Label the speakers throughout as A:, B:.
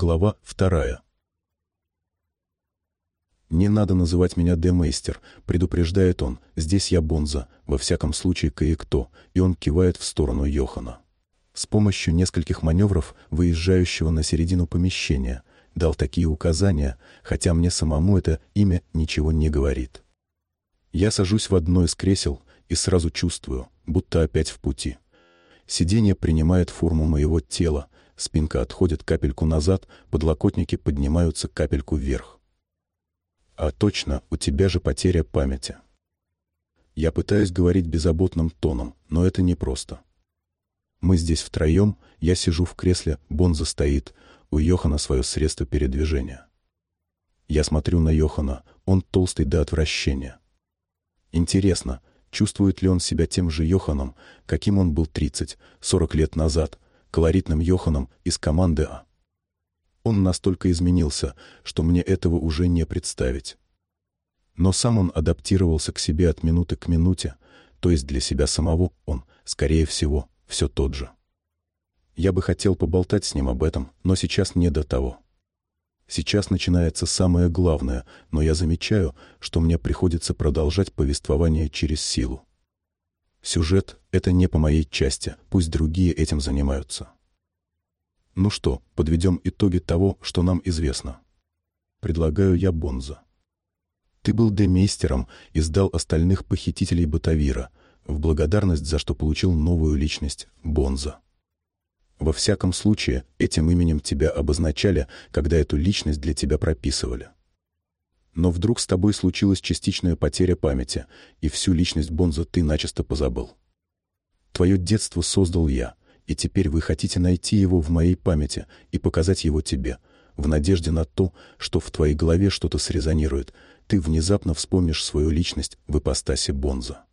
A: Глава вторая. «Не надо называть меня Демейстер», — предупреждает он. «Здесь я Бонза, во всяком случае кое-кто», и он кивает в сторону Йохана. С помощью нескольких маневров, выезжающего на середину помещения, дал такие указания, хотя мне самому это имя ничего не говорит. Я сажусь в одно из кресел и сразу чувствую, будто опять в пути. Сиденье принимает форму моего тела, спинка отходит капельку назад, подлокотники поднимаются капельку вверх. А точно, у тебя же потеря памяти. Я пытаюсь говорить беззаботным тоном, но это непросто. Мы здесь втроем, я сижу в кресле, Бонза стоит, у Йохана свое средство передвижения. Я смотрю на Йохана, он толстый до отвращения. Интересно, Чувствует ли он себя тем же Йоханом, каким он был 30-40 лет назад, колоритным Йоханом из команды А? Он настолько изменился, что мне этого уже не представить. Но сам он адаптировался к себе от минуты к минуте, то есть для себя самого он, скорее всего, все тот же. Я бы хотел поболтать с ним об этом, но сейчас не до того. Сейчас начинается самое главное, но я замечаю, что мне приходится продолжать повествование через силу. Сюжет — это не по моей части, пусть другие этим занимаются. Ну что, подведем итоги того, что нам известно. Предлагаю я Бонза. Ты был демейстером и сдал остальных похитителей Батавира, в благодарность за что получил новую личность — Бонза. Во всяком случае, этим именем тебя обозначали, когда эту личность для тебя прописывали. Но вдруг с тобой случилась частичная потеря памяти, и всю личность Бонза ты начисто позабыл. Твое детство создал я, и теперь вы хотите найти его в моей памяти и показать его тебе, в надежде на то, что в твоей голове что-то срезонирует, ты внезапно вспомнишь свою личность в ипостаси Бонза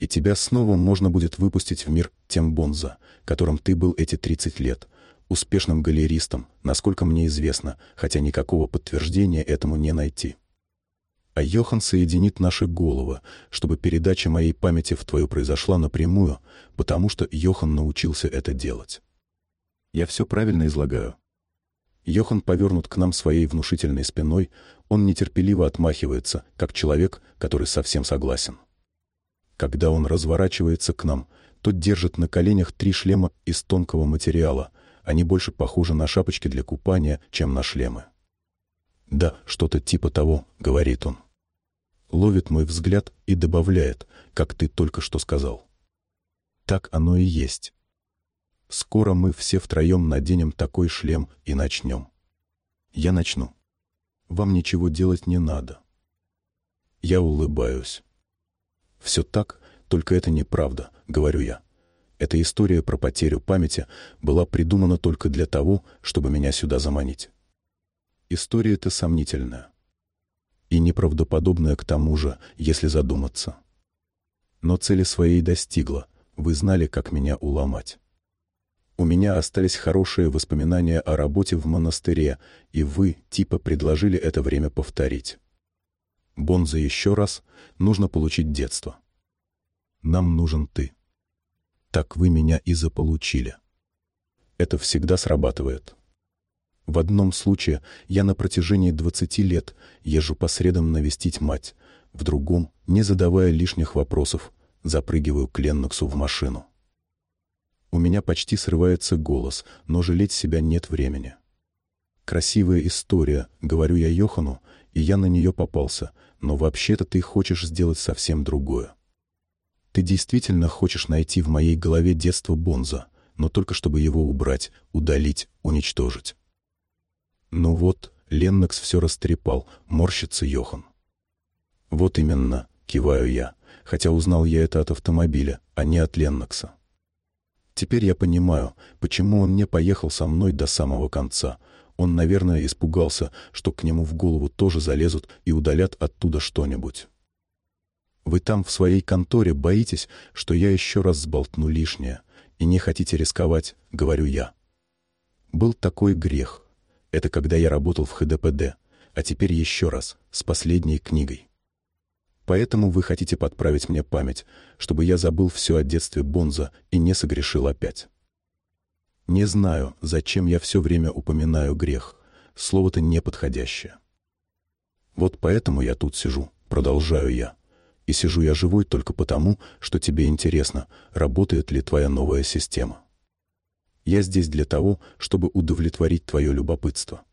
A: и тебя снова можно будет выпустить в мир тем Бонза, которым ты был эти 30 лет, успешным галеристом, насколько мне известно, хотя никакого подтверждения этому не найти. А Йохан соединит наши головы, чтобы передача моей памяти в твою произошла напрямую, потому что Йохан научился это делать. Я все правильно излагаю. Йохан повернут к нам своей внушительной спиной, он нетерпеливо отмахивается, как человек, который совсем согласен. Когда он разворачивается к нам, тот держит на коленях три шлема из тонкого материала. Они больше похожи на шапочки для купания, чем на шлемы. «Да, что-то типа того», — говорит он. Ловит мой взгляд и добавляет, как ты только что сказал. Так оно и есть. Скоро мы все втроем наденем такой шлем и начнем. Я начну. Вам ничего делать не надо. Я улыбаюсь. Все так, только это неправда, говорю я. Эта история про потерю памяти была придумана только для того, чтобы меня сюда заманить. История-то сомнительная. И неправдоподобная к тому же, если задуматься. Но цели своей достигла, вы знали, как меня уломать. У меня остались хорошие воспоминания о работе в монастыре, и вы, типа, предложили это время повторить. Бонза еще раз, нужно получить детство. Нам нужен ты. Так вы меня и заполучили. Это всегда срабатывает. В одном случае я на протяжении 20 лет езжу по средам навестить мать, в другом, не задавая лишних вопросов, запрыгиваю к Ленноксу в машину. У меня почти срывается голос, но жалеть себя нет времени. Красивая история, говорю я Йохану, и я на нее попался, но вообще-то ты хочешь сделать совсем другое. Ты действительно хочешь найти в моей голове детство Бонза, но только чтобы его убрать, удалить, уничтожить. Ну вот, Леннокс все растрепал, морщится Йохан. Вот именно, киваю я, хотя узнал я это от автомобиля, а не от Леннокса. Теперь я понимаю, почему он не поехал со мной до самого конца. Он, наверное, испугался, что к нему в голову тоже залезут и удалят оттуда что-нибудь. Вы там в своей конторе боитесь, что я еще раз сболтну лишнее, и не хотите рисковать, говорю я. Был такой грех. Это когда я работал в ХДПД, а теперь еще раз, с последней книгой. Поэтому вы хотите подправить мне память, чтобы я забыл все о детстве Бонза и не согрешил опять. Не знаю, зачем я все время упоминаю грех, слово-то неподходящее. Вот поэтому я тут сижу, продолжаю я. И сижу я живой только потому, что тебе интересно, работает ли твоя новая система. Я здесь для того, чтобы удовлетворить твое любопытство.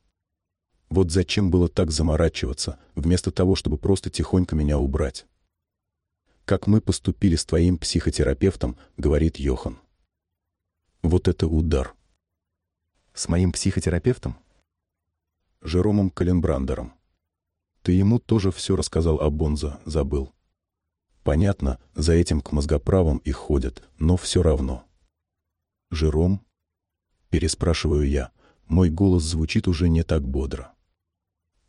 A: Вот зачем было так заморачиваться, вместо того, чтобы просто тихонько меня убрать? Как мы поступили с твоим психотерапевтом, говорит Йохан. Вот это удар.
B: С моим психотерапевтом?
A: Жеромом Каленбрандером. Ты ему тоже все рассказал о Бонза, забыл. Понятно, за этим к мозгоправам и ходят, но все равно. Жером? Переспрашиваю я. Мой голос звучит уже не так бодро.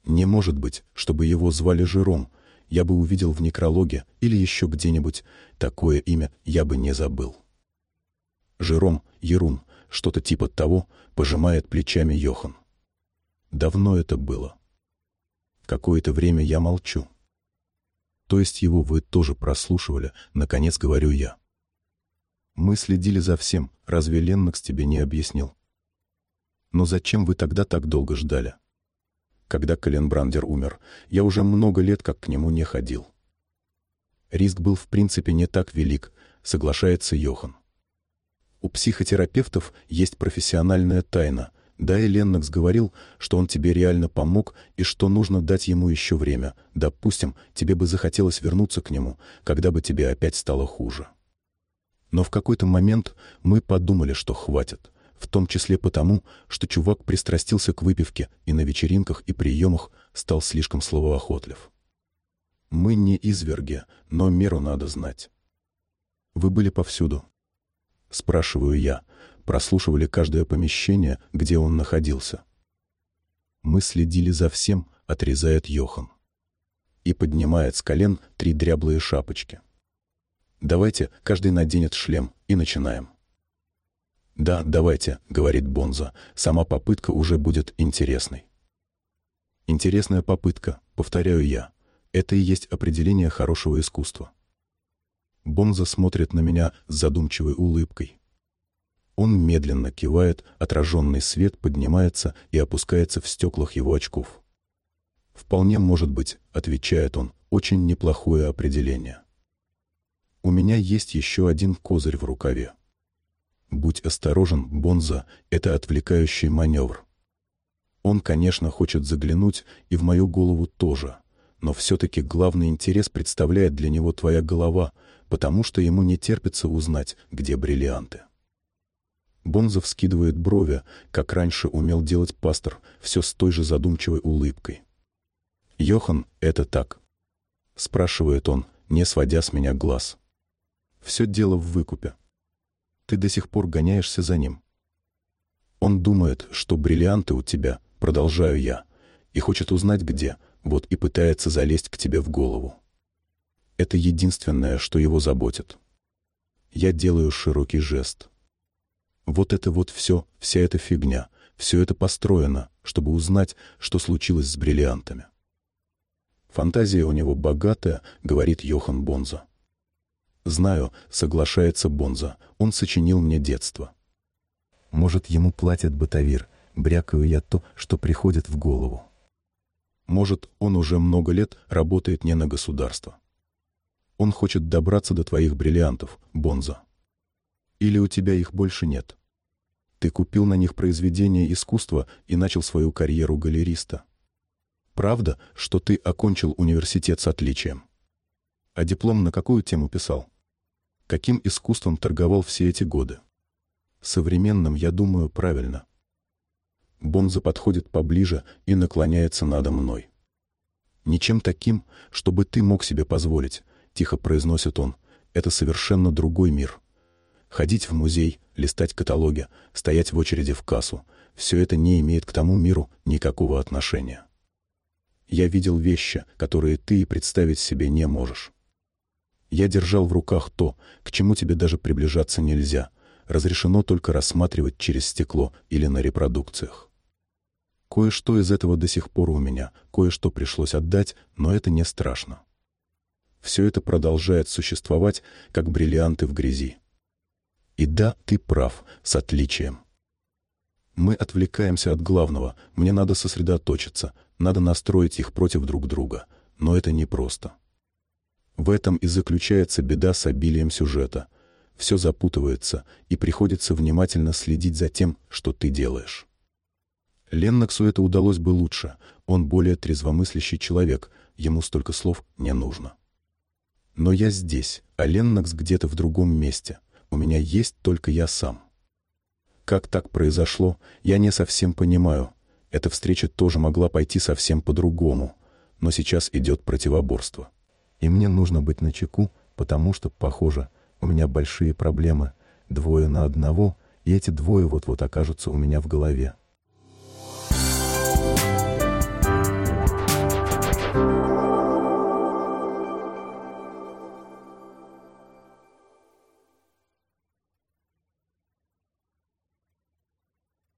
A: Не может быть, чтобы его звали Жером. Я бы увидел в некрологе или еще где-нибудь. Такое имя я бы не забыл. Жером, Ерун, что-то типа того, пожимает плечами Йохан. Давно это было. Какое-то время я молчу. То есть его вы тоже прослушивали, наконец говорю я. Мы следили за всем, разве Леннокс тебе не объяснил? Но зачем вы тогда так долго ждали? когда Каленбрандер умер, я уже много лет как к нему не ходил. Риск был в принципе не так велик, соглашается Йохан. У психотерапевтов есть профессиональная тайна. Да, и Леннокс говорил, что он тебе реально помог и что нужно дать ему еще время. Допустим, тебе бы захотелось вернуться к нему, когда бы тебе опять стало хуже. Но в какой-то момент мы подумали, что хватит в том числе потому, что чувак пристрастился к выпивке и на вечеринках и приемах стал слишком словоохотлив. Мы не изверги, но меру надо знать. Вы были повсюду. Спрашиваю я, прослушивали каждое помещение, где он находился. Мы следили за всем, отрезает Йохан. И поднимает с колен три дряблые шапочки. Давайте каждый наденет шлем и начинаем. «Да, давайте», — говорит Бонза, — «сама попытка уже будет интересной». Интересная попытка, повторяю я. Это и есть определение хорошего искусства. Бонза смотрит на меня с задумчивой улыбкой. Он медленно кивает, отраженный свет поднимается и опускается в стеклах его очков. «Вполне может быть», — отвечает он, — «очень неплохое определение». У меня есть еще один козырь в рукаве. Будь осторожен, Бонза, это отвлекающий маневр. Он, конечно, хочет заглянуть, и в мою голову тоже. Но все-таки главный интерес представляет для него твоя голова, потому что ему не терпится узнать, где бриллианты. Бонза вскидывает брови, как раньше умел делать пастор, все с той же задумчивой улыбкой. «Йохан, это так?» — спрашивает он, не сводя с меня глаз. «Все дело в выкупе ты до сих пор гоняешься за ним. Он думает, что бриллианты у тебя, продолжаю я, и хочет узнать где, вот и пытается залезть к тебе в голову. Это единственное, что его заботит. Я делаю широкий жест. Вот это вот все, вся эта фигня, все это построено, чтобы узнать, что случилось с бриллиантами. Фантазия у него богатая, говорит Йохан Бонза. «Знаю», — соглашается Бонза, — «он сочинил мне детство». Может, ему платят бытовир, брякаю я то, что приходит в голову. Может, он уже много лет работает не на государство. Он хочет добраться до твоих бриллиантов, Бонза. Или у тебя их больше нет? Ты купил на них произведения искусства и начал свою карьеру галериста. Правда, что ты окончил университет с отличием? А диплом на какую тему писал? Каким искусством торговал все эти годы. Современным, я думаю, правильно. Бонза подходит поближе и наклоняется надо мной. «Ничем таким, чтобы ты мог себе позволить», — тихо произносит он. «Это совершенно другой мир. Ходить в музей, листать каталоги, стоять в очереди в кассу — все это не имеет к тому миру никакого отношения. Я видел вещи, которые ты и представить себе не можешь. Я держал в руках то, к чему тебе даже приближаться нельзя. Разрешено только рассматривать через стекло или на репродукциях. Кое-что из этого до сих пор у меня, кое-что пришлось отдать, но это не страшно. Все это продолжает существовать, как бриллианты в грязи. И да, ты прав, с отличием. Мы отвлекаемся от главного, мне надо сосредоточиться, надо настроить их против друг друга. Но это непросто. В этом и заключается беда с обилием сюжета. Все запутывается, и приходится внимательно следить за тем, что ты делаешь. Ленноксу это удалось бы лучше. Он более трезвомыслящий человек, ему столько слов не нужно. Но я здесь, а Леннокс где-то в другом месте. У меня есть только я сам. Как так произошло, я не совсем понимаю. Эта встреча тоже могла пойти совсем по-другому. Но сейчас идет противоборство.
B: И мне нужно быть начеку, потому что, похоже, у меня большие проблемы. Двое на одного, и эти двое вот-вот окажутся у меня в голове.